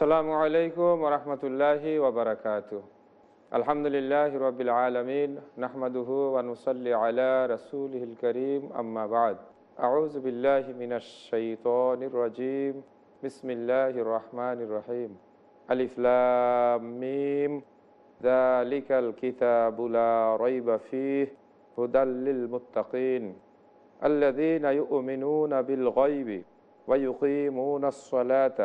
আসসালামু আলাইকুম রহমতুল্লাহি ওবরাকাত আলহামদুলিল্লাহ রবিল আলমিন নাহমাদুহু ওয়ানুসল্লি আলা রসুলহিল করিম আম্মাবাদ আউজ বিল্লাহ মিনাশাইতনির রাজিম বিসমিল্লাহ রহমান রহিম আলিফলামিম ذلك الكتاب لا ريب فيه هدى للمتقين الذين يؤمنون بالغيب ويقيمون الصلاة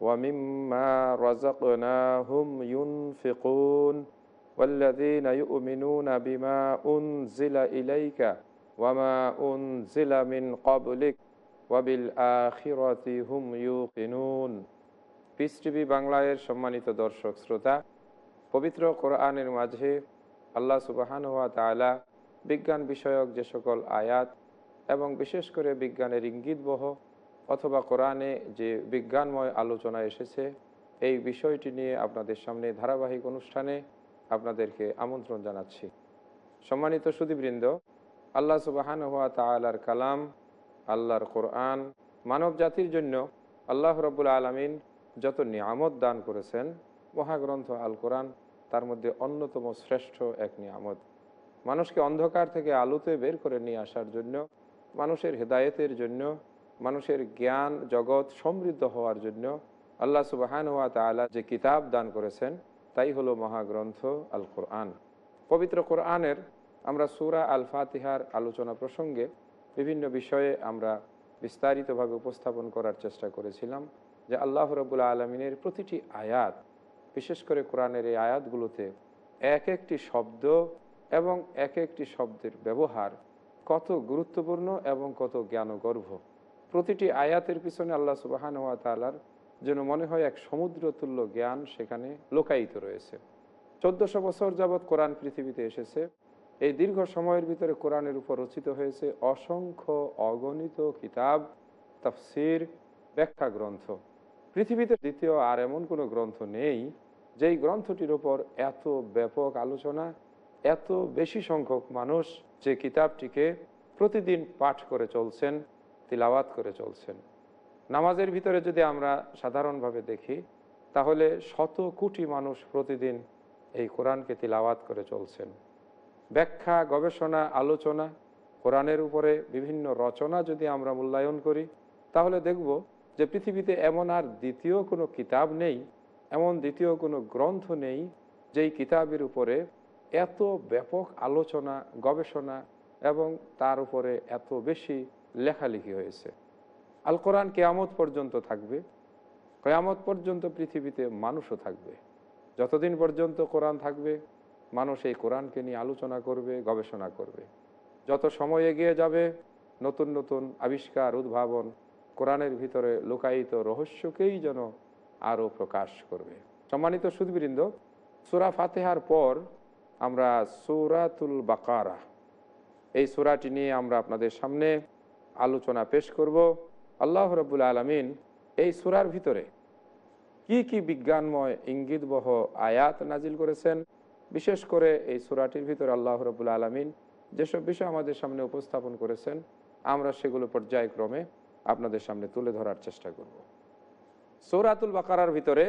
ومما رزقناهم ينفقون والذين يؤمنون بما أنزل إليك وما أنزل من قبلك وبالآخرة هم يوقنون পিস টিভি বাংলায়ের সম্মানিত দর্শক শ্রোতা পবিত্র কোরআনের মাঝে আল্লাহ সুবাহান হওয়া তালা বিজ্ঞান বিষয়ক যে সকল আয়াত এবং বিশেষ করে বিজ্ঞানের ইঙ্গিতবহ অথবা কোরআনে যে বিজ্ঞানময় আলোচনা এসেছে, এই বিষয়টি নিয়ে আপনাদের সামনে ধারাবাহিক অনুষ্ঠানে আপনাদেরকে আমন্ত্রণ জানাচ্ছি। সম্মানিত সুদীবৃন্দ আল্লাহ সুবাহান হুয়া তালার কালাম, আল্লাহর কোরআন, মানব জাতির জন্য আল্লাহ রবুল আলমিন যত নিয়ামত দান করেছেন, মহাগ্রন্থ আল কোরআন তার মধ্যে অন্যতম শ্রেষ্ঠ এক নিয়ামত। মানুষকে অন্ধকার থেকে আলোতে বের করে নিয়ে আসার জন্য, মানুষের হেদায়েতের জন্য মানুষের জ্ঞান, জগৎ সমৃদ্ধ হওয়ার জন্য আল্লাহ সুবাহান ওয়া তালা যে কিতাব দান করেছেন, তাই হলো মহাগ্রন্থ আল কোরআন পবিত্র কোরআনের আমরা সুরা আল ফাতিহার আলোচনা প্রসঙ্গে বিভিন্ন বিষয়ে আমরা বিস্তারিতভাবে উপস্থাপন করার চেষ্টা করেছিলাম যে আল্লাহ রবুল্লা আলমিনের প্রতিটি আয়াত, বিশেষ করে কোরআনের এই আয়াতগুলোতে এক একটি শব্দ এবং এক একটি শব্দের ব্যবহার কত গুরুত্বপূর্ণ এবং কত জ্ঞানগর্ভ। প্রতিটি আয়াতের পিছনে আল্লাহ সুবাহান ওয়া তালার যেন মনে হয় এক সমুদ্রতুল্য জ্ঞান সেখানে লোকায়িত রয়েছে। চোদ্দশো বছর যাবৎ কোরআন পৃথিবীতে এসেছে। এই দীর্ঘ সময়ের ভিতরে কোরআনের উপর রচিত হয়েছে অসংখ্য অগণিত কিতাব, তাফসির ব্যাখ্যা গ্রন্থ পৃথিবীতে দ্বিতীয় আর এমন কোনো গ্রন্থ নেই যেই গ্রন্থটির ওপর এত ব্যাপক আলোচনা, এত বেশি সংখ্যক মানুষ যে কিতাবটিকে প্রতিদিন পাঠ করে চলছেন। তিলাওয়াত করে চলছেন। নামাজের ভিতরে যদি আমরা সাধারণভাবে দেখি, তাহলে শত কোটি মানুষ প্রতিদিন এই কোরআনকে তিলাওয়াত করে চলছেন। ব্যাখ্যা, গবেষণা, আলোচনা, কোরআনের উপরে বিভিন্ন রচনা যদি আমরা মূল্যায়ন করি, তাহলে দেখব যে পৃথিবীতে এমন আর দ্বিতীয় কোনো কিতাব নেই, এমন দ্বিতীয় কোনো গ্রন্থ নেই, যেই কিতাবের উপরে এত ব্যাপক আলোচনা, গবেষণা এবং তার উপরে এত বেশি লেখালেখি হয়েছে। আল কোরআন কেয়ামত পর্যন্ত থাকবে, কেয়ামত পর্যন্ত পৃথিবীতে মানুষও থাকবে। যতদিন পর্যন্ত কোরআন থাকবে, মানুষ এই কোরআনকে নিয়ে আলোচনা করবে, গবেষণা করবে। যত সময় এগিয়ে যাবে, নতুন নতুন আবিষ্কার, উদ্ভাবন, কোরআনের ভিতরে লুকায়িত রহস্যকেই যেন আরও প্রকাশ করবে। সম্মানিত সুদবৃন্দ সুরা ফাতেহার পর আমরা সুরাতুল বাকারা, এই সুরাটি নিয়ে আমরা আপনাদের সামনে আলোচনা পেশ করব আল্লাহ রবুল আলমিন এই সুরার ভিতরে কি কি বিজ্ঞানময় ইঙ্গিতবহ আয়াত নাজিল করেছেন, বিশেষ করে এই সুরাটির ভিতরে আল্লাহ রবুল আলমিন যেসব বিষয় আমাদের সামনে উপস্থাপন করেছেন, আমরা সেগুলো পর্যায়ক্রমে আপনাদের সামনে তুলে ধরার চেষ্টা করব। সৌরাতুল বাকারার ভিতরে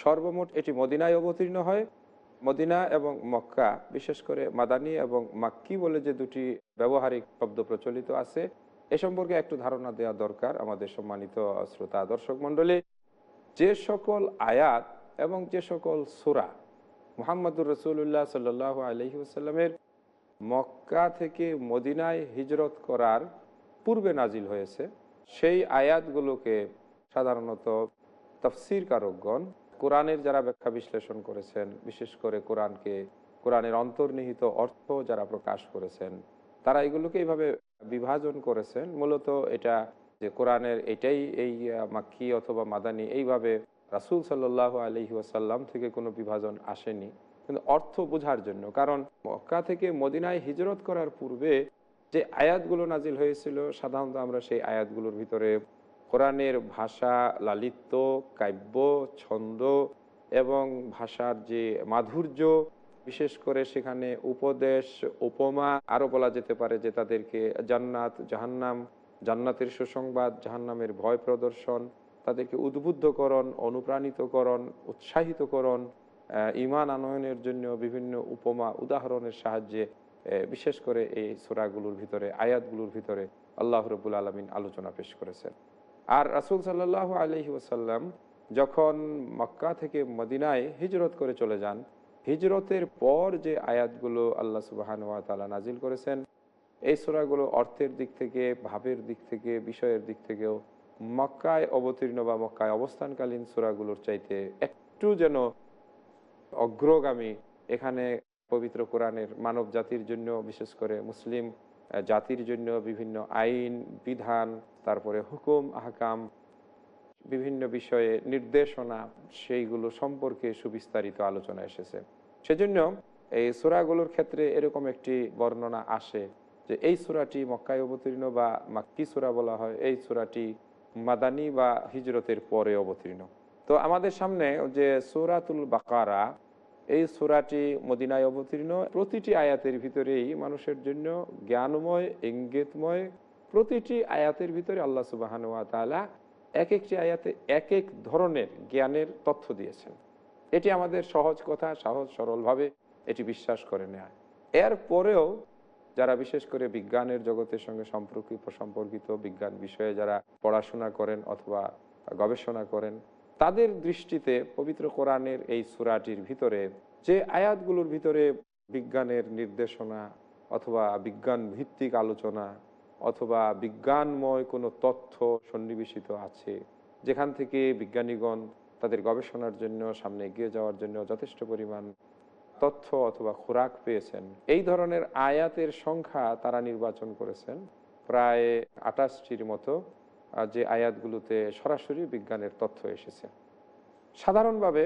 সর্বমোট এটি মদিনায় অবতীর্ণ হয়। মদিনা এবং মক্কা, বিশেষ করে মাদানী এবং মাক্কি বলে যে দুটি ব্যবহারিক শব্দ প্রচলিত আছে এ সম্পর্কে একটু ধারণা দেওয়া দরকার আমাদের সম্মানিত শ্রোতা দর্শক মণ্ডলী। যে সকল আয়াত এবং যে সকল সুরা মোহাম্মদুর রসুল্লাহ সাল্লাহ আলহি আসাল্লামের মক্কা থেকে মদিনায় হিজরত করার পূর্বে নাজিল হয়েছে, সেই আয়াতগুলোকে সাধারণত তফসির কারকগণ কোরআনের যারা ব্যাখ্যা বিশ্লেষণ করেছেন, বিশেষ করে কোরআনকে, কোরআনের অন্তর্নিহিত অর্থ যারা প্রকাশ করেছেন, তারা এগুলোকে এইভাবে বিভাজন করেছেন, মূলত এটা যে কোরআনের এটাই এই মাক্কি অথবা মাদানি এইভাবে রাসুল সাল্লাহ আলহি ওয়াসাল্লাম থেকে কোনো বিভাজন আসেনি। কিন্তু অর্থ বোঝার জন্য, কারণ মক্কা থেকে মদিনায় হিজরত করার পূর্বে যে আয়াতগুলো নাজিল হয়েছিল, সাধারণত আমরা সেই আয়াতগুলোর ভিতরে কোরআনের ভাষা, লালিত্য, কাব্য, ছন্দ এবং ভাষার যে মাধুর্য বিশেষ করে সেখানে উপদেশ, উপমা আরও বলা যেতে পারে যে তাদেরকে জান্নাত, জাহান্নাম, জান্নাতের সুসংবাদ, জাহান্নামের ভয় প্রদর্শন, তাদেরকে উদ্বুদ্ধকরণ, অনুপ্রাণিতকরণ, উৎসাহিতকরণ ইমান আনয়নের জন্য বিভিন্ন উপমা, উদাহরণের সাহায্যে বিশেষ করে এই সুরাগুলোর ভিতরে, আয়াতগুলোর ভিতরে আল্লাহ রবুল আলমিন আলোচনা পেশ করেছেন। আর রাসুল সাল্লাহ আলহি ওসাল্লাম যখন মক্কা থেকে মদিনায় হিজরত করে চলে যান হিজরতের পর যে আয়াতগুলো আল্লাহ সুবাহানুয়া তালা নাজিল করেছেন, এই সোরাগুলো অর্থের দিক থেকে, ভাবের দিক থেকে, বিষয়ের দিক থেকেও মক্কায় অবতীর্ণ বা মক্কায় অবস্থানকালীন সোরাগুলোর চাইতে একটু যেন অগ্রগামী। এখানে পবিত্র কোরআনের মানব জাতির জন্য, বিশেষ করে মুসলিম জাতির জন্য বিভিন্ন আইন, বিধান, তারপরে হুকুম, আহকাম বিভিন্ন বিষয়ে নির্দেশনা, সেইগুলো সম্পর্কে সুবিস্তারিত আলোচনা এসেছে। সেজন্য এই সুরাগুলোর ক্ষেত্রে এরকম একটি বর্ণনা আসে যে, এই সুরাটি মক্কায় অবতীর্ণ বা মাক্কি সুরা বলা হয়, এই সুরাটি মাদানি বা হিজরতের পরে অবতীর্ণ। তো আমাদের সামনে যে সুরাতুল বাকারা, এই সুরাটি মদিনায় অবতীর্ণ, প্রতিটি আয়াতের ভিতরেই মানুষের জন্য জ্ঞানময়, ইঙ্গিতময় প্রতিটি আয়াতের ভিতরে আল্লাহ সুবাহানুয়া তালা এক একটি আয়াতে এক এক ধরনের জ্ঞানের তথ্য দিয়েছেন। এটি আমাদের সহজ কথা, সহজ, সরলভাবে এটি বিশ্বাস করে নেয়। এর পরেও যারা বিশেষ করে বিজ্ঞানের জগতের সঙ্গে সম্পর্কিত সম্পর্কিত বিজ্ঞান বিষয়ে যারা পড়াশোনা করেন অথবা গবেষণা করেন, তাদের দৃষ্টিতে পবিত্র কোরআনের এই সুরাটির ভিতরে যে আয়াতগুলোর ভিতরে বিজ্ঞানের নির্দেশনা অথবা বিজ্ঞান ভিত্তিক আলোচনা অথবা বিজ্ঞানময় কোনো তথ্য সন্নিবেশিত আছে, যেখান থেকে বিজ্ঞানীগণ তাদের গবেষণার জন্য, সামনে এগিয়ে যাওয়ার জন্য যথেষ্ট পরিমাণ তথ্য অথবা খোরাক পেয়েছেন। এই ধরনের আয়াতের সংখ্যা তারা নির্বাচন করেছেন। প্রায় আটাশটির মতো যে আয়াতগুলোতে সরাসরি বিজ্ঞানের তথ্য এসেছে। সাধারণভাবে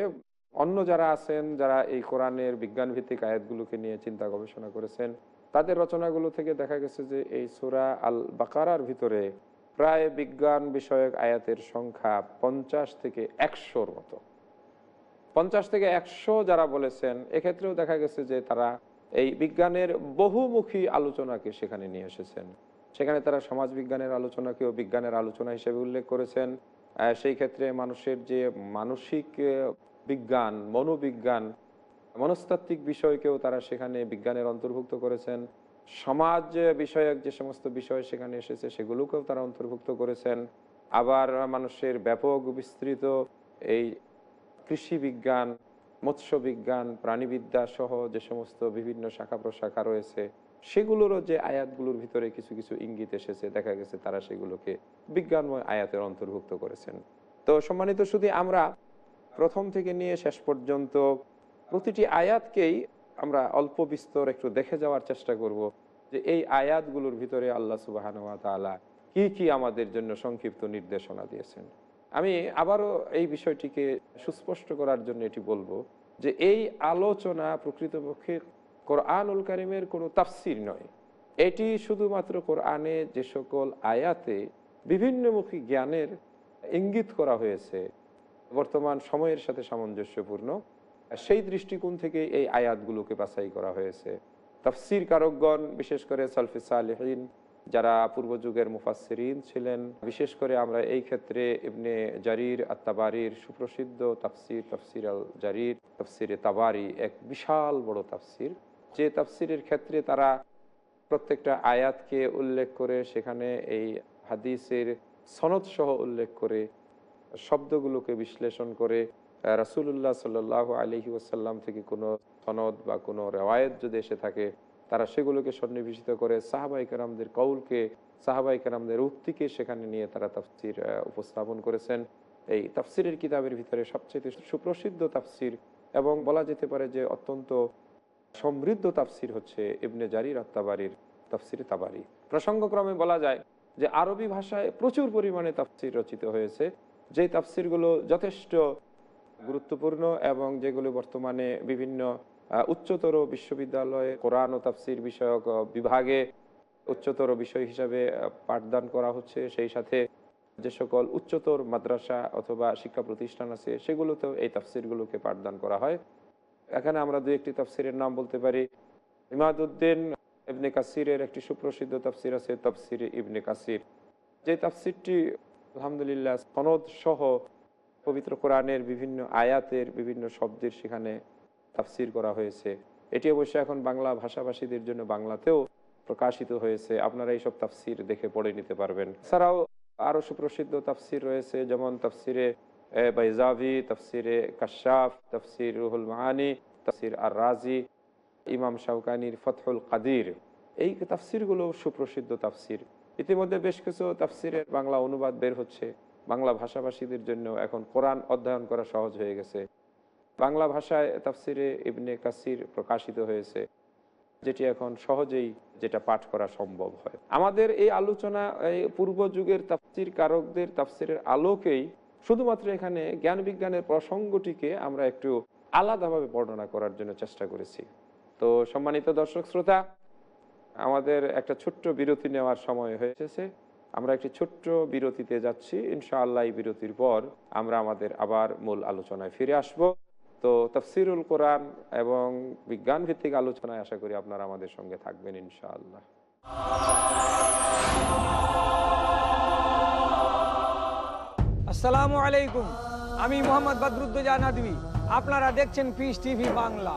অন্য যারা আছেন, যারা এই কোরআনের বিজ্ঞান ভিত্তিক আয়াতগুলোকে নিয়ে চিন্তা গবেষণা করেছেন তাদের রচনাগুলো থেকে দেখা গেছে যে এই সুরা আল বাকারার ভিতরে প্রায় বিজ্ঞান বিষয়ক আয়াতের সংখ্যা পঞ্চাশ থেকে একশোর মতো। পঞ্চাশ থেকে একশো যারা বলেছেন, এক্ষেত্রেও দেখা গেছে যে তারা এই বিজ্ঞানের বহুমুখী আলোচনাকে সেখানে নিয়ে এসেছেন। সেখানে তারা সমাজ বিজ্ঞানের আলোচনাকেও বিজ্ঞানের আলোচনা হিসেবে উল্লেখ করেছেন। সেই ক্ষেত্রে মানুষের যে মানসিক বিজ্ঞান, মনোবিজ্ঞান মনস্তাত্ত্বিক বিষয়কেও তারা সেখানে বিজ্ঞানের অন্তর্ভুক্ত করেছেন। সমাজ বিষয়ক যে সমস্ত বিষয় সেখানে এসেছে, সেগুলোকেও তারা অন্তর্ভুক্ত করেছেন। আবার মানুষের ব্যাপক বিস্তৃত এই কৃষি বিজ্ঞান, মৎস্য বিজ্ঞান, প্রাণীবিদ্যা সহ যে সমস্ত বিভিন্ন শাখা প্রশাখা রয়েছে, সেগুলোরও যে আয়াতগুলোর ভিতরে কিছু কিছু ইঙ্গিত এসেছে, দেখা গেছে তারা সেগুলোকে বিজ্ঞানময় আয়াতের অন্তর্ভুক্ত করেছেন। তো সম্মানিত শুধু আমরা প্রথম থেকে নিয়ে শেষ পর্যন্ত প্রতিটি আয়াতকেই আমরা অল্প বিস্তর একটু দেখে যাওয়ার চেষ্টা করব যে এই আয়াতগুলোর ভিতরে আল্লাহ সুবাহান তালা কি কি আমাদের জন্য সংক্ষিপ্ত নির্দেশনা দিয়েছেন। আমি আবারও এই বিষয়টিকে সুস্পষ্ট করার জন্য এটি বলব যে এই আলোচনা প্রকৃতপক্ষে কোরআনুল কারিমের কোনো তাফসির নয়। এটি শুধুমাত্র কোরআনে যে সকল আয়াতে বিভিন্নমুখী জ্ঞানের ইঙ্গিত করা হয়েছে, বর্তমান সময়ের সাথে সামঞ্জস্যপূর্ণ। সেই দৃষ্টিকোণ থেকে এই আয়াতগুলোকে বাছাই করা হয়েছে। তাফসির কারকগণ বিশেষ করে সালফি সালেহীন, যারা পূর্ব যুগের মুফাসসিরিন ছিলেন, বিশেষ করে আমরা এই ক্ষেত্রে ইবনে জারির আত্মাবারির সুপ্রসিদ্ধ তাফসির, তফসির আল জারির, তফসিরে তাবারি, এক বিশাল বড় তাফসির। যে তাফসিরের ক্ষেত্রে তারা প্রত্যেকটা আয়াতকে উল্লেখ করে, সেখানে এই হাদিসের সনদ সহ উল্লেখ করে, শব্দগুলোকে বিশ্লেষণ করে রাসুল্লাহ সাল্লাহ আলহি ওসাল্লাম থেকে কোনো সনদ বা কোনো রেওয়ায়ত যদি এসে থাকে, তারা সেগুলোকে সন্নিবেশিত করে সাহাবাই কেরামদের কৌলকে সাহাবাই কেরামদের উক্তিকে সেখানে নিয়ে তারা তাফসির উপস্থাপন করেছেন। এই তাফসিরের কিতাবের ভিতরে সবচেয়ে সুপ্রসিদ্ধ তাফসির এবং বলা যেতে পারে যে অত্যন্ত সমৃদ্ধ তাফসির হচ্ছে ইবনে জারির আত্মাবারির তাফসির তাবারি। প্রসঙ্গক্রমে বলা যায় যে আরবি ভাষায় প্রচুর পরিমাণে তাফসির রচিত হয়েছে। যেই তাফসিরগুলো যথেষ্ট গুরুত্বপূর্ণ এবং যেগুলো বর্তমানে বিভিন্ন উচ্চতর বিশ্ববিদ্যালয়ে কোরআন ও তাফসির বিষয়ক বিভাগে উচ্চতর বিষয় হিসাবে পাঠদান করা হচ্ছে। সেই সাথে যে সকল উচ্চতর মাদ্রাসা অথবা শিক্ষা প্রতিষ্ঠান আছে, সেগুলোতেও এই তাফসিরগুলোকে পাঠদান করা হয়। এখানে আমরা দু একটি তাফসিরের নাম বলতে পারি। ইমাদুদ্দিন ইবনে কাসিরের একটি সুপ্রসিদ্ধ তাফসির আছে, তাফসির ইবনে কাসির। যে তাফসিরটি আলহামদুলিল্লাহ সনদ সহ পবিত্র কোরআনের বিভিন্ন আয়াতের বিভিন্ন শব্দের সেখানে তাফসির করা হয়েছে। এটি অবশ্যই এখন বাংলা ভাষাভাষীদের জন্য বাংলাতেও প্রকাশিত হয়েছে। আপনারা এইসব তাফসির দেখে পড়ে নিতে পারবেন। এছাড়াও আরও সুপ্রসিদ্ধ তাফসির রয়েছে, যেমন তাফসিরে বাইজাভি তাফসিরে কাশাফ, তফসির রুহুল মাহানি তাফসির আর রাজি ইমাম শাহকানির ফতহুল কাদির। এই তাফসিরগুলো সুপ্রসিদ্ধ তাফসির। ইতিমধ্যে বেশ কিছু তাফসিরের বাংলা অনুবাদ বের হচ্ছে। বাংলা ভাষাভাষীদের জন্য এখন কোরআন অধ্যয়ন করা সহজ হয়ে গেছে। বাংলা ভাষায় তাফসিরে ইবনে কাসির প্রকাশিত হয়েছে, যেটি এখন সহজেই যেটা পাঠ করা সম্ভব হয়। আমাদের এই আলোচনা, এই পূর্ব যুগের তাফসির কারকদের তাফসিরের আলোকেই শুধুমাত্র এখানে জ্ঞান বিজ্ঞানের প্রসঙ্গটিকে আমরা একটু আলাদাভাবে বর্ণনা করার জন্য চেষ্টা করেছি। তো সম্মানিত দর্শক শ্রোতা, আমাদের একটা ছোট্ট বিরতি নেওয়ার সময় হয়েছে আমরা একটি ছোট্ট বিরতিতে যাচ্ছি। ইনশাআল্লাহ বিরতির পর আমরা আমাদের আবার মূল আলোচনায় ফিরে আসব। তো তফসিরুল কোরআন এবং বিজ্ঞান ভিত্তিক আলোচনায় আশা করি আপনারা আমাদের সঙ্গে থাকবেন ইনশাআল্লাহ। আসসালামু আলাইকুম। আমি মোহাম্মদ বদরুদ্দোজা নদী আপনারা দেখছেন পিস টিভি বাংলা।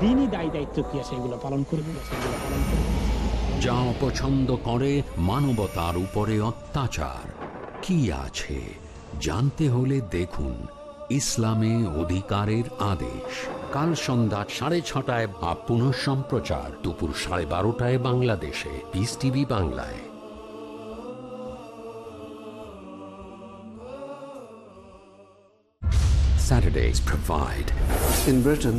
দিনই দায় দায়িত্ব কি আছে? এগুলো পালন করব সেগুলো পালন করব যা অপছন্দ করে মানবতার উপরে অত্যাচার। কি আছে? জানতে হলে দেখুন ইসলামে অধিকারের আদেশ। কাল সন্ধ্যা সাড়ে ছটায় বা পুনঃ সম্প্রচার দুপুর সাড়ে বারোটায় বাংলাদেশে। পিস টিভি বাংলায়। Saturdays provide. In Britain,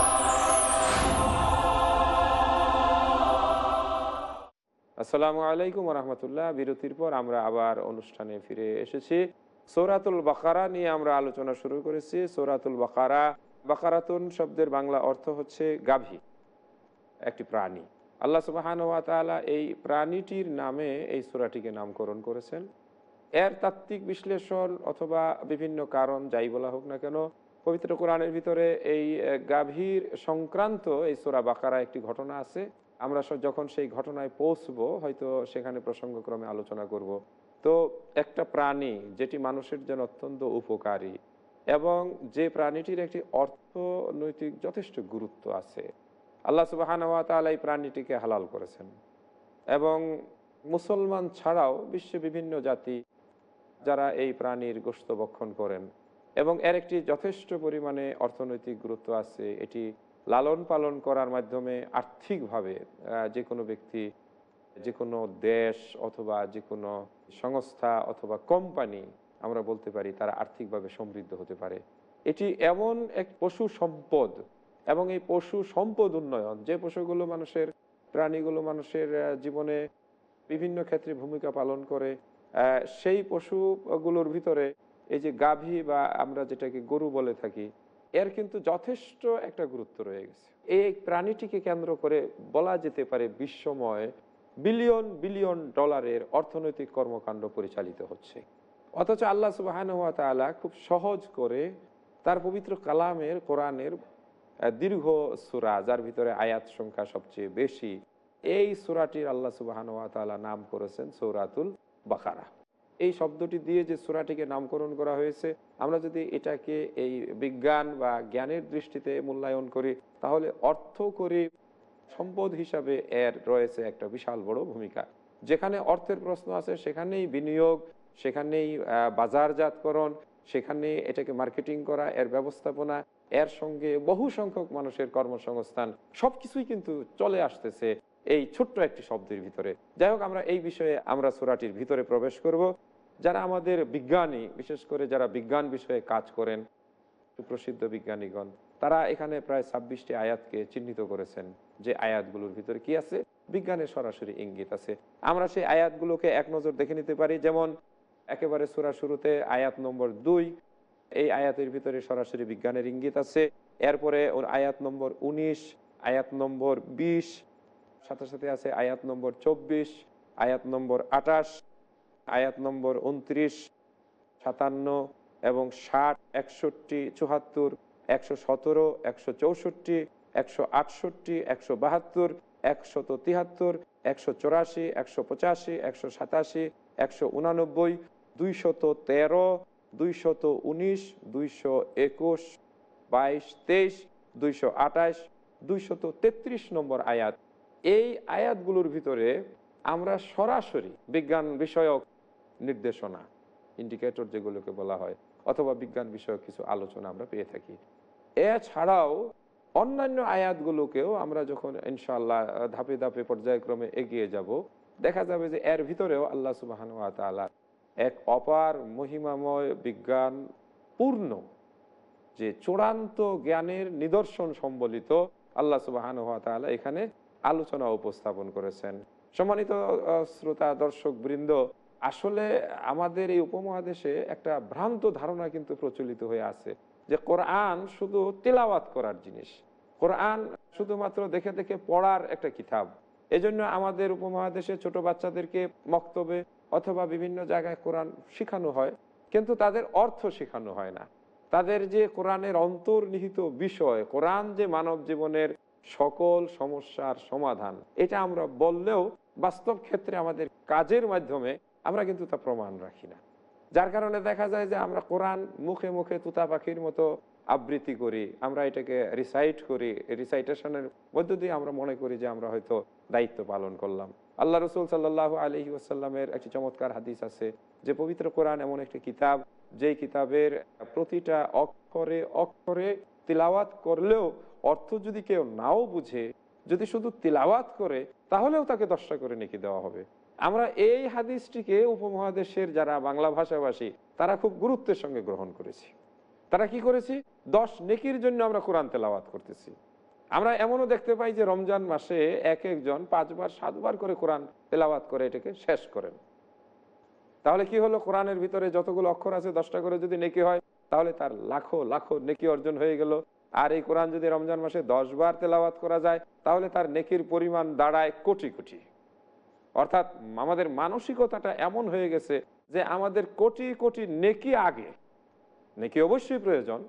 আসসালামু আলাইকুম রহমতুল্লাহ। বিরতির পর আমরা আবার অনুষ্ঠানে ফিরে এসেছি। সৌরাতুল বাকারা নিয়ে আমরা আলোচনা শুরু করেছি। সৌরাতুল বাকারা, বাকারাতুন শব্দের বাংলা অর্থ হচ্ছে গাভী, একটি প্রাণী। আল্লাহ সুবাহান এই প্রাণীটির নামে এই সোরাটিকে নামকরণ করেছেন। এর তাত্ত্বিক বিশ্লেষণ অথবা বিভিন্ন কারণ যাই বলা হোক না কেন, পবিত্র কোরআনের ভিতরে এই গাভীর সংক্রান্ত এই সোরা বাকারা একটি ঘটনা আছে। আমরা যখন সেই ঘটনায় পৌঁছবো, হয়তো সেখানে প্রসঙ্গক্রমে আলোচনা করব। তো একটা প্রাণী যেটি মানুষের জন্য অত্যন্ত উপকারী এবং যে প্রাণীটির একটি অর্থনৈতিক যথেষ্ট গুরুত্ব আছে, আল্লাহ সুবাহান ওয়া এই প্রাণীটিকে হালাল করেছেন। এবং মুসলমান ছাড়াও বিশ্বে বিভিন্ন জাতি যারা এই প্রাণীর গোস্ত ভক্ষণ করেন এবং এর একটি যথেষ্ট পরিমাণে অর্থনৈতিক গুরুত্ব আছে, এটি লালন পালন করার মাধ্যমে আর্থিকভাবে যে কোনো ব্যক্তি যে কোনো দেশ অথবা যে কোনো সংস্থা অথবা কোম্পানি, আমরা বলতে পারি তারা আর্থিকভাবে সমৃদ্ধ হতে পারে। এটি এমন এক পশু সম্পদ এবং এই পশু সম্পদ উন্নয়ন, যে পশুগুলো মানুষের, প্রাণীগুলো মানুষের জীবনে বিভিন্ন ক্ষেত্রে ভূমিকা পালন করে সেই পশুগুলোর ভিতরে এই যে গাভী বা আমরা যেটাকে গরু বলে থাকি এর কিন্তু যথেষ্ট একটা গুরুত্ব রয়ে গেছে। এই প্রাণীটিকে কেন্দ্র করে বলা যেতে পারে বিশ্বময় বিলিয়ন বিলিয়ন ডলারের অর্থনৈতিক কর্মকাণ্ড পরিচালিত হচ্ছে। অথচ আল্লাহ সুবাহান হাত তাআলা খুব সহজ করে তার পবিত্র কালামের, কোরআনের দীর্ঘ সুরা, যার ভিতরে আয়াত সংখ্যা সবচেয়ে বেশি, এই সুরাটির আল্লাহ সুবাহান তাআলা নাম করেছেন সৌরাতুল বাকারা। এই শব্দটি দিয়ে যে সুরাটিকে নামকরণ করা হয়েছে, আমরা যদি এটাকে এই বিজ্ঞান বা জ্ঞানের দৃষ্টিতে মূল্যায়ন করি, তাহলে অর্থ করে সম্পদ হিসাবে এর রয়েছে একটা বিশাল বড় ভূমিকা। যেখানে অর্থের প্রশ্ন আছে, সেখানেই বিনিয়োগ, সেখানেই বাজারজাতকরণ, সেখানে এটাকে মার্কেটিং করা, এর ব্যবস্থাপনা, এর সঙ্গে বহু সংখ্যক মানুষের কর্মসংস্থান, সবকিছুই কিন্তু চলে আসতেছে এই ছোট্ট একটি শব্দের ভিতরে। যাই হোক, আমরা এই বিষয়ে আমরা সুরাটির ভিতরে প্রবেশ করব। যারা আমাদের বিজ্ঞানী, বিশেষ করে যারা বিজ্ঞান বিষয়ে কাজ করেন, সুপ্রসিদ্ধ বিজ্ঞানীগণ, তারা এখানে প্রায় ছাব্বিশটি আয়াতকে চিহ্নিত করেছেন যে আয়াতগুলোর ভিতরে কি আছে? বিজ্ঞানের সরাসরি ইঙ্গিত আছে। আমরা সেই আয়াতগুলোকে এক নজর দেখে নিতে পারি, যেমন একেবারে সুরা শুরুতে আয়াত নম্বর দুই, এই আয়াতের ভিতরে সরাসরি বিজ্ঞানের ইঙ্গিত আছে। এরপরে ওর আয়াত নম্বর উনিশ, আয়াত নম্বর বিশ, সাথে সাথে আছে আয়াত নম্বর চব্বিশ, আয়াত নম্বর আটাশ আয়াত নম্বর উনত্রিশ, সাতান্ন এবং ষাট, একষট্টি চুহাত্তর একশো সতেরো, একশো চৌষট্টি, একশো আটষট্টি, একশো বাহাত্তর, একশত তিহাত্তর, একশো চৌরাশি, একশো পঁচাশি, একশো সাতাশি, একশো উনানব্বই, দুইশত তেরো, দুইশত উনিশ, দুইশো একুশ, বাইশ তেইশ, দুইশো আঠাশ, দুইশত তেত্রিশ নম্বর আয়াত। এই আয়াতগুলোর ভিতরে আমরা সরাসরি বিজ্ঞান বিষয়ক নির্দেশনা ইন্ডিকেটর যেগুলোকে বলা হয়, অথবা বিজ্ঞান বিষয়ক কিছু আলোচনা আমরা পেয়ে থাকি। এছাড়াও অন্যান্য আয়াতগুলোকেও আমরা যখন ইনশাআল্লাহ ধাপে ধাপে পর্যায়ক্রমে এগিয়ে যাব, দেখা যাবে যে এর ভিতরেও আল্লাহ সুবাহান তাআলা এক অপার মহিমাময় বিজ্ঞান পূর্ণ, যে চূড়ান্ত জ্ঞানের নিদর্শন সম্বলিত আল্লাহ সুবাহান তাআলা এখানে আলোচনা উপস্থাপন করেছেন। সম্মানিত শ্রোতা, দর্শক, বৃন্দ আসলে আমাদের এই উপমহাদেশে একটা ভ্রান্ত ধারণা কিন্তু প্রচলিত হয়ে আছে যে কোরআন শুধু তেলাওয়াত করার জিনিস। কোরআন শুধুমাত্র দেখে দেখে পড়ার একটা কিতাব। এজন্য আমাদের উপমহাদেশে ছোট বাচ্চাদেরকে মক্তবে অথবা বিভিন্ন জায়গায় কোরআন শেখানো হয়, কিন্তু তাদের অর্থ শেখানো হয় না। তাদের যে কোরআনের অন্তর্নিহিত বিষয়, কোরআন যে মানব জীবনের সকল সমস্যার সমাধান, এটা আমরা বললেও বাস্তব ক্ষেত্রে আমাদের কাজের মাধ্যমে আমরা কিন্তু তা প্রমাণ রাখি না। যার কারণে দেখা যায় যে আমরা কোরআন মুখে মুখে তুতা পাখির মতো আবৃত্তি করি, আমরা এটাকে রিসাইট করি রিসাইটেশনের মধ্য দিয়ে আমরা মনে করি যে আমরা হয়তো দায়িত্ব পালন করলাম। আল্লাহ রসুল সাল্লাহ আলহি আসাল্লামের একটি চমৎকার হাদিস আছে যে পবিত্র কোরআন এমন একটি কিতাব, যেই কিতাবের প্রতিটা অক্ষরে অক্ষরে তিলাওয়াত করলেও অর্থ যদি কেউ নাও বুঝে, যদি শুধু তিলাওয়াত করে, তাহলেও তাকে দশটা করে নেকি দেওয়া হবে। আমরা এই হাদিসটিকে উপমহাদেশের যারা বাংলা ভাষাভাষী, তারা খুব গুরুত্বের সঙ্গে গ্রহণ করেছি। তারা কি করেছি? দশ নেকির জন্য আমরা কোরআন তেলাওয়াত করতেছি। আমরা এমনও দেখতে পাই যে রমজান মাসে এক একজন পাঁচবার, সাতবার করে কোরআন তেলাওয়াত করে এটাকে শেষ করেন। তাহলে কি হলো? কোরআনের ভিতরে যতগুলো অক্ষর আছে, দশটা করে যদি নেকি হয়, তাহলে তার লাখো লাখো নেকি অর্জন হয়ে গেল। আর এই কোরআন যদি রমজান মাসে দশ বার তেলাওয়াত করা যায়, তাহলে তার নেকির পরিমাণ দাঁড়ায় কোটি কোটি। অর্থাৎ আমাদের মানসিকতাটা এমন হয়ে গেছে যে আমাদের কোটি কোটি নেকি আগে, নেকি অবশ্যই প্রয়োজন,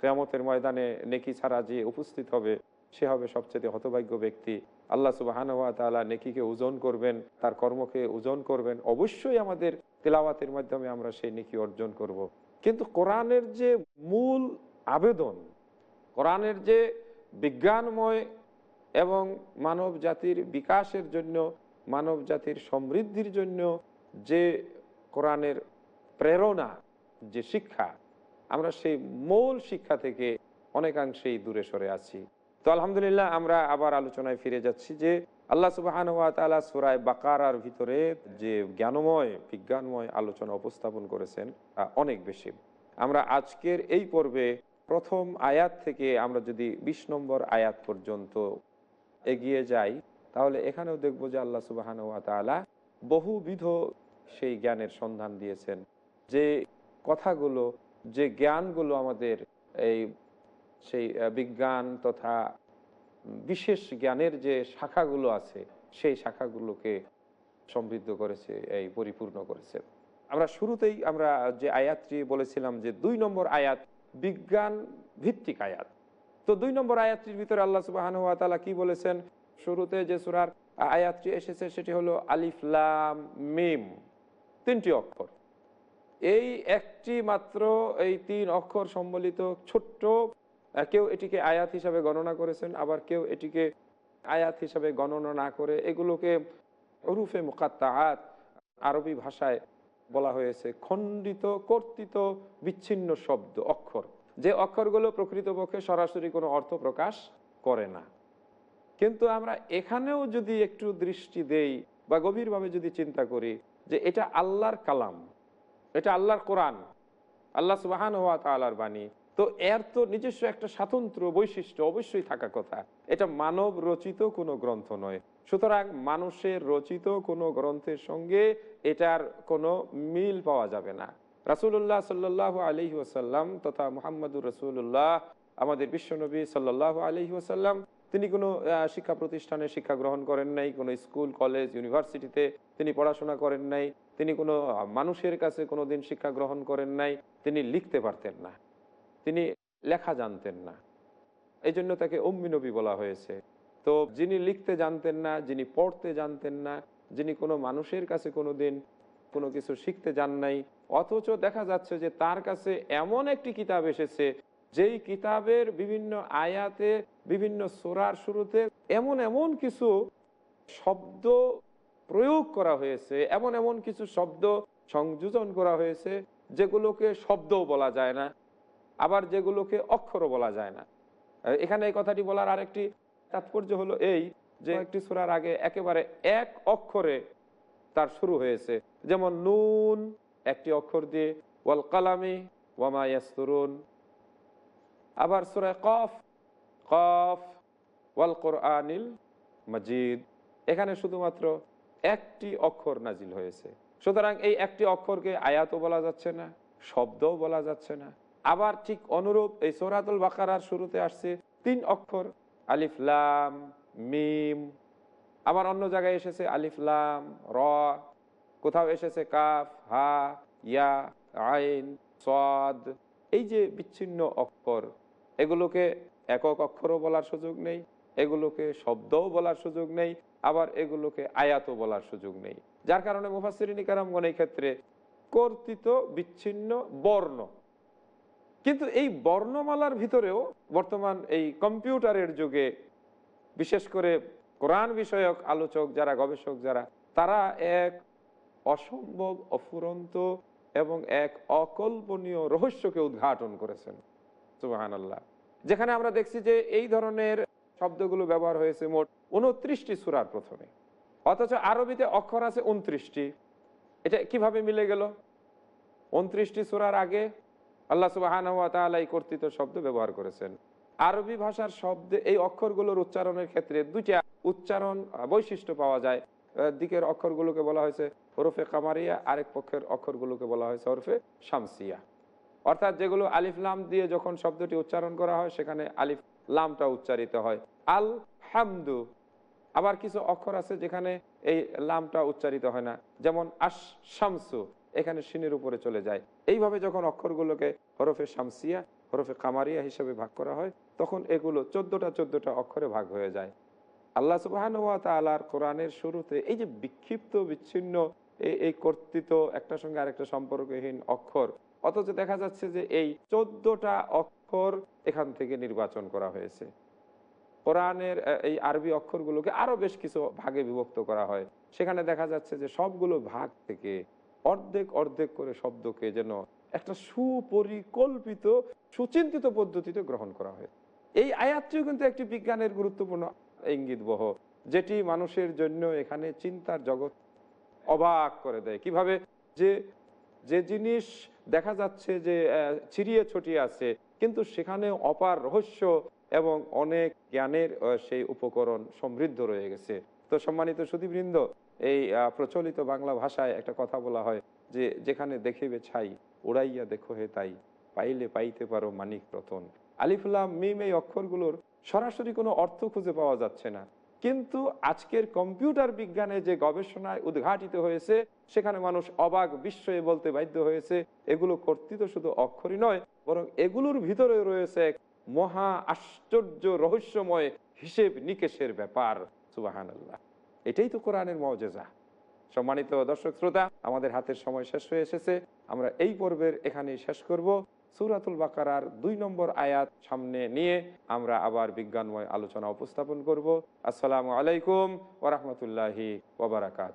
কেয়ামতের ময়দানে নেকি ছাড়া যে উপস্থিত হবে, সে হবে সবচেয়ে হতভাগ্য ব্যক্তি আল্লাহ সুবাহান তালা নেকিকে ওজন করবেন, তার কর্মকে ওজন করবেন অবশ্যই আমাদের তেলাওয়াতের মাধ্যমে আমরা সেই নেকি অর্জন করব। কিন্তু কোরআনের যে মূল আবেদন, কোরআনের যে বিজ্ঞানময় এবং মানব জাতির বিকাশের জন্য মানব জাতির সমৃদ্ধির জন্য যে কোরআনের প্রেরণা, যে শিক্ষা, আমরা সেই মূল শিক্ষা থেকে অনেকাংশেই দূরে সরে আছি। তো আলহামদুলিল্লাহ, আমরা আবার আলোচনায় ফিরে যাচ্ছি যে আল্লাহ সুবাহান তালা সুরায় বাকারার ভিতরে যে জ্ঞানময়, বিজ্ঞানময় আলোচনা উপস্থাপন করেছেন অনেক বেশি। আমরা আজকের এই পর্বে প্রথম আয়াত থেকে আমরা যদি ২০ নম্বর আয়াত পর্যন্ত এগিয়ে যাই তাহলে এখানেও দেখব যে আল্লাহ সুবাহান তালা বহুবিধ সেই জ্ঞানের সন্ধান দিয়েছেন। যে কথাগুলো, যে জ্ঞানগুলো আমাদের এই সেই বিজ্ঞান তথা বিশেষ জ্ঞানের যে শাখাগুলো আছে, সেই শাখাগুলোকে সমৃদ্ধ করেছে, এই পরিপূর্ণ করেছে। আমরা শুরুতেই আমরা যে আয়াতটি বলেছিলাম যে দুই নম্বর আয়াত বিজ্ঞান ভিত্তিক আয়াত। তো দুই নম্বর আয়াতটির ভিতরে আল্লাহ সুবাহান ওয়া কি বলেছেন? শুরুতে যে সুরার আয়াতটি এসেছে সেটি হলো আলিফ লাম মিম, তিনটি অক্ষর। এই একটি মাত্র, এই তিন অক্ষর সম্বলিত ছোট্ট কেউ এটিকে আয়াত হিসাবে গণনা করেছেন, আবার কেউ এটিকে আয়াত হিসাবে গণনা না করে এগুলোকে রুফে মুকাত্তাআত আরবি ভাষায় বলা হয়েছে। খণ্ডিত, কর্তিত, বিচ্ছিন্ন শব্দ, অক্ষর। যে অক্ষরগুলো প্রকৃতপক্ষে সরাসরি কোনো অর্থ প্রকাশ করে না। কিন্তু আমরা এখানেও যদি একটু দৃষ্টি দেই বা গভীরভাবে যদি চিন্তা করি যে এটা আল্লাহর কালাম, এটা আল্লাহর কোরআন, আল্লাহ সুবাহান হওয়া তালার বাণী, তো এর তো নিজস্ব একটা স্বাতন্ত্র বৈশিষ্ট্য অবশ্যই থাকা কথা। এটা মানব রচিত কোনো গ্রন্থ নয়। সুতরাং মানুষের রচিত কোনো গ্রন্থের সঙ্গে এটার কোনো মিল পাওয়া যাবে না। রাসুল্লাহ সাল্লাহ আলহি ওসাল্লাম তথা মোহাম্মদুর রসুল্লাহ আমাদের বিশ্বনবী সাল্লাহ আলহি তিনি কোনো শিক্ষা প্রতিষ্ঠানে শিক্ষা গ্রহণ করেন নাই, কোনো স্কুল, কলেজ, ইউনিভার্সিটিতে তিনি পড়াশোনা করেন নাই, তিনি কোনো মানুষের কাছে কোনো দিন শিক্ষা গ্রহণ করেন নাই, তিনি লিখতে পারতেন না, তিনি লেখা জানতেন না। এই জন্য তাকে অম্মিনবী বলা হয়েছে। তো যিনি লিখতে জানতেন না, যিনি পড়তে জানতেন না, যিনি কোনো মানুষের কাছে কোনো দিন কোনো কিছু শিখতে যান নাই, অথচ দেখা যাচ্ছে যে তার কাছে এমন একটি কিতাব এসেছে, যেই কিতাবের বিভিন্ন আয়াতে বিভিন্ন সোরার শুরুতে এমন এমন কিছু শব্দ প্রয়োগ করা হয়েছে, এমন এমন কিছু শব্দ সংযোজন করা হয়েছে, যেগুলোকে শব্দও বলা যায় না, আবার যেগুলোকে অক্ষরও বলা যায় না। এখানে এই কথাটি বলার আরেকটি তাৎপর্য হলো এই যে একটি সুরার আগে একেবারে এক অক্ষরে তার শুরু হয়েছে। যেমন নুন, একটি অক্ষর দিয়ে ওয়াল কালামি ওয়ামা ইয়াসতুরুন। আবার সুরায় কফ কফ ওয়াল কোরআনিল মজিদ। এখানে শুধুমাত্র একটি অক্ষর নাজিল হয়েছে। সুতরাং এই একটি অক্ষরকে আয়াতও বলা যাচ্ছে না, শব্দও বলা যাচ্ছে না। আবার ঠিক অনুরূপ এই সৌরাতুল বাকারার শুরুতে আসছে তিন অক্ষর, আলিফ, লাম, মিম। আবার অন্য জায়গায় এসেছে আলিফ, লাম, র। কোথাও এসেছে কাফ, হা, ইয়া, আইন, সদ। এই যে বিচ্ছিন্ন অক্ষর, এগুলোকে একক অক্ষরও বলার সুযোগ নেই, এগুলোকে শব্দও বলার সুযোগ নেই, আবার এগুলোকে আয়াতও বলার সুযোগ নেই। যার কারণে মুফাসিরিনী কারামগণ এই ক্ষেত্রে কর্তৃত, বিচ্ছিন্ন, বর্ণ। কিন্তু এই বর্ণমালার ভিতরেও বর্তমান এই কম্পিউটারের যুগে, বিশেষ করে কোরআন বিষয়ক আলোচক যারা, গবেষক যারা, তারা এক অসম্ভব, অফুরন্ত এবং এক অকল্পনীয় রহস্যকে উদ্ঘাটন করেছেন। সুবাহান আল্লাহ যেখানে আমরা দেখছি যে এই ধরনের শব্দগুলো ব্যবহার হয়েছে মোট উনত্রিশটি সুরার প্রথমে। অথচ আরবিতে অক্ষর আছে উনত্রিশটি। এটা কীভাবে মিলে গেল? উনত্রিশটি সুরার আগে আল্লাহ সুবাহান এই কর্তৃত শব্দ ব্যবহার করেছেন। আরবি ভাষার শব্দে এই অক্ষরগুলোর উচ্চারণের ক্ষেত্রে দুইটা উচ্চারণ বৈশিষ্ট্য পাওয়া যায়। দিকের অক্ষরগুলোকে বলা হয়েছে হরফে কামারিয়া, আরেক পক্ষের অক্ষরগুলোকে বলা হয়েছে হরফে শামসিয়া। অর্থাৎ যেগুলো আলিফ লাম দিয়ে যখন শব্দটি উচ্চারণ করা হয়, সেখানে আলিফ লামটা উচ্চারিত হয়। আল হামদু আবার কিছু অক্ষর আছে যেখানে এই লামটা উচ্চারিত হয় না। যেমন আশ শামসু এখানে সিনের উপরে চলে যায়। এইভাবে যখন অক্ষরগুলোকে হরফে শামসিয়া, হরফে কামারিয়া হিসেবে ভাগ করা হয়, তখন এগুলো চোদ্দটা চোদ্দটা অক্ষরে ভাগ হয়ে যায়। আল্লাহ সুবাহান তালার কোরআনের শুরুতে এই যে বিক্ষিপ্ত, বিচ্ছিন্ন, এই এই কর্তৃত একটা সঙ্গে আরেকটা সম্পর্কহীন অক্ষর অথচ দেখা যাচ্ছে যে এই চোদ্দটা অক্ষর এখান থেকে নির্বাচন করা হয়েছে। কোরআনের এই আরবি অক্ষরগুলোকে আরও বেশ কিছু ভাগে বিভক্ত করা হয়। সেখানে দেখা যাচ্ছে যে সবগুলো ভাগ থেকে অর্ধেক অর্ধেক করে শব্দকে যেন একটা সুপরিকল্পিত, সুচিন্তিত পদ্ধতিতে গ্রহণ করা হয়। এই আয়াতটিও কিন্তু একটি বিজ্ঞানের গুরুত্বপূর্ণ ইঙ্গিত বহ যেটি মানুষের জন্য এখানে চিন্তার জগৎ অবাক করে দেয়। কীভাবে? যে যে জিনিস দেখা যাচ্ছে যে ছিড়িয়ে ছড়িয়ে আছে। কিন্তু সেখানে অপার রহস্য এবং অনেক জ্ঞানের সেই উপকরণ সমৃদ্ধ রয়ে গেছে। তো সম্মানিত সুদীবৃন্দ এই প্রচলিত বাংলা ভাষায় একটা কথা বলা হয় যে, যেখানে দেখিবে ছাই, উড়াইয়া দেখো হে তাই, পাইলে পাইতে পারো মানিক রতন। আলিফুল্লাহ, মিম এই অক্ষরগুলোর সরাসরি কোনো অর্থ খুঁজে পাওয়া যাচ্ছে না। কিন্তু আজকের কম্পিউটার বিজ্ঞানে যে গবেষণায় উদ্ঘাটিত হয়েছে, সেখানে মানুষ অবাক বিস্ময়ে বলতে বাধ্য হয়েছে, এগুলো কর্তৃত শুধু অক্ষরই নয়, বরং এগুলোর ভিতরে রয়েছে এক মহা আশ্চর্য রহস্যময় হিসেব নিকেশের ব্যাপার। সুবাহান এটাই তো কোরআনের মজেজা সম্মানিত দর্শক শ্রোতা, আমাদের হাতের সময় শেষ হয়ে এসেছে। আমরা এই পর্বের এখানেই শেষ করব। সুরাতুল বাকারার দুই নম্বর আয়াত সামনে নিয়ে আমরা আবার বিজ্ঞানময় আলোচনা উপস্থাপন করব। আসসালামু আলাইকুম ওরহমতুল্লাহি ওবরাকাত